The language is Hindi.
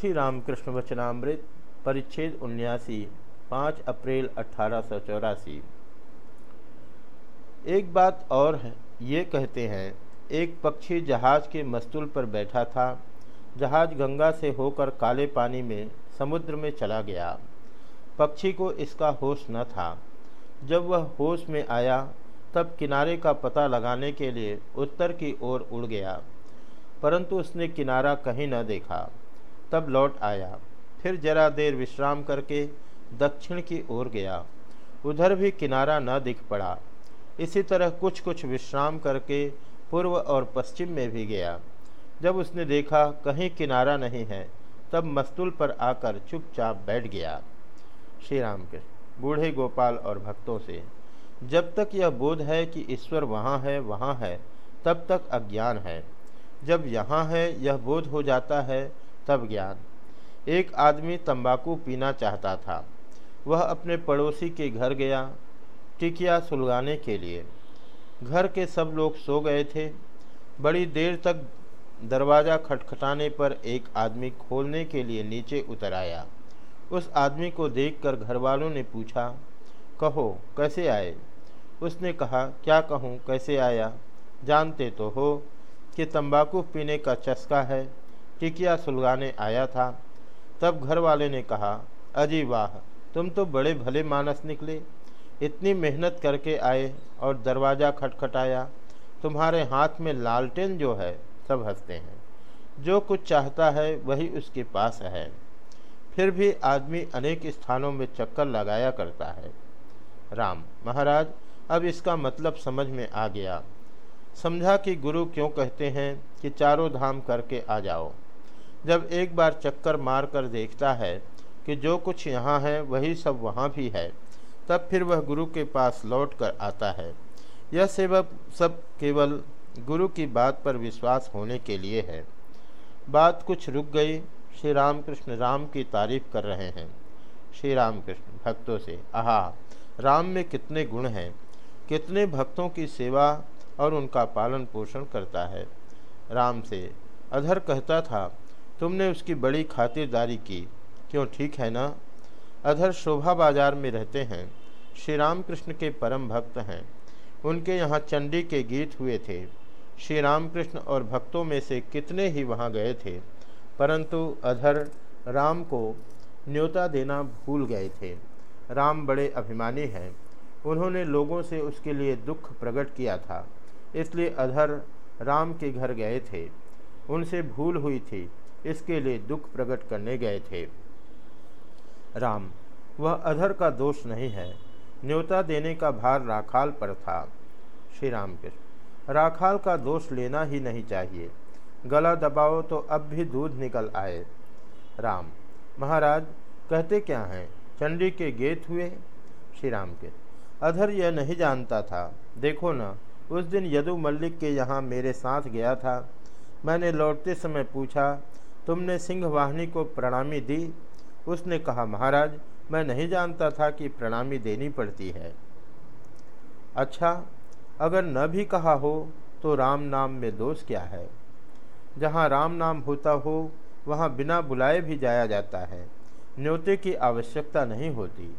श्री रामकृष्ण वचनामृत, परिच्छेद उन्यासी, पाँच अप्रैल अठारह एक बात और है, ये कहते हैं, एक पक्षी जहाज़ के मस्तूल पर बैठा था। जहाज़ गंगा से होकर काले पानी में, समुद्र में चला गया। पक्षी को इसका होश न था। जब वह होश में आया, तब किनारे का पता लगाने के लिए उत्तर की ओर उड़ गया, परंतु उसने किनारा कहीं न देखा। तब लौट आया। फिर जरा देर विश्राम करके दक्षिण की ओर गया। उधर भी किनारा न दिख पड़ा। इसी तरह कुछ कुछ विश्राम करके पूर्व और पश्चिम में भी गया। जब उसने देखा कहीं किनारा नहीं है, तब मस्तूल पर आकर चुपचाप बैठ गया। श्री राम के बूढ़े गोपाल और भक्तों से, जब तक यह बोध है कि ईश्वर वहाँ है वहाँ है, तब तक अज्ञान है। जब यहाँ है, यह बोध हो जाता है तब ज्ञान। एक आदमी तंबाकू पीना चाहता था। वह अपने पड़ोसी के घर गया, टिकिया सुलगाने के लिए। घर के सब लोग सो गए थे। बड़ी देर तक दरवाज़ा खटखटाने पर एक आदमी खोलने के लिए नीचे उतर आया। उस आदमी को देखकर घर वालों ने पूछा, कहो, कैसे आए? उसने कहा, क्या कहूँ, कैसे आया? जानते तो हो कि तंबाकू पीने का चस्का है। टिकिया सुलगाने आया था। तब घर वाले ने कहा, अजी वाह, तुम तो बड़े भले मानस निकले। इतनी मेहनत करके आए और दरवाज़ा खटखटाया। तुम्हारे हाथ में लालटेन जो है, सब हँसते हैं। जो कुछ चाहता है, वही उसके पास है। फिर भी आदमी अनेक स्थानों में चक्कर लगाया करता है। राम, महाराज, अब इसका मतलब समझ में आ गया। समझा कि गुरु क्यों कहते हैं कि चारों धाम करके आ जाओ। जब एक बार चक्कर मार कर देखता है कि जो कुछ यहाँ है, वही सब वहाँ भी है, तब फिर वह गुरु के पास लौट कर आता है। यह सेवक सब केवल गुरु की बात पर विश्वास होने के लिए है। बात कुछ रुक गई। श्री रामकृष्ण राम की तारीफ़ कर रहे हैं। श्री रामकृष्ण, भक्तों से, आहा, राम में कितने गुण हैं, कितने भक्तों की सेवा और उनका पालन पोषण करता है। राम से अधर कहता था तुमने उसकी बड़ी खातिरदारी की। क्यों, ठीक है ना? अधर शोभा बाज़ार में रहते हैं। श्री रामकृष्ण के परम भक्त हैं। उनके यहाँ चंडी के गीत हुए थे। श्री रामकृष्ण और भक्तों में से कितने ही वहाँ गए थे। परंतु अधर राम को न्योता देना भूल गए थे। राम बड़े अभिमानी हैं। उन्होंने लोगों से उसके लिए दुख प्रकट किया था। इसलिए अधर राम के घर गए थे। उनसे भूल हुई थी। इसके लिए दुख प्रकट करने गए थे। राम, वह अधर का दोष नहीं है। न्योता देने का भार राखाल पर था। श्री राम कृष्ण राखाल का दोष लेना ही नहीं चाहिए। गला दबाओ तो अब भी दूध निकल आए। राम, महाराज, कहते क्या हैं? चंडी के गेत हुए? श्री राम के अधर यह नहीं जानता था। देखो ना, उस दिन यदु मल्लिक के यहाँ मेरे साथ गया था। मैंने लौटते समय पूछा तुमने सिंह वाहिनी को प्रणामी दी। उसने कहा, महाराज, मैं नहीं जानता था कि प्रणामी देनी पड़ती है। अच्छा अगर न भी कहा हो तो राम नाम में दोष क्या है? जहाँ राम नाम होता हो, वहाँ बिना बुलाए भी जाया जाता है। न्योते की आवश्यकता नहीं होती।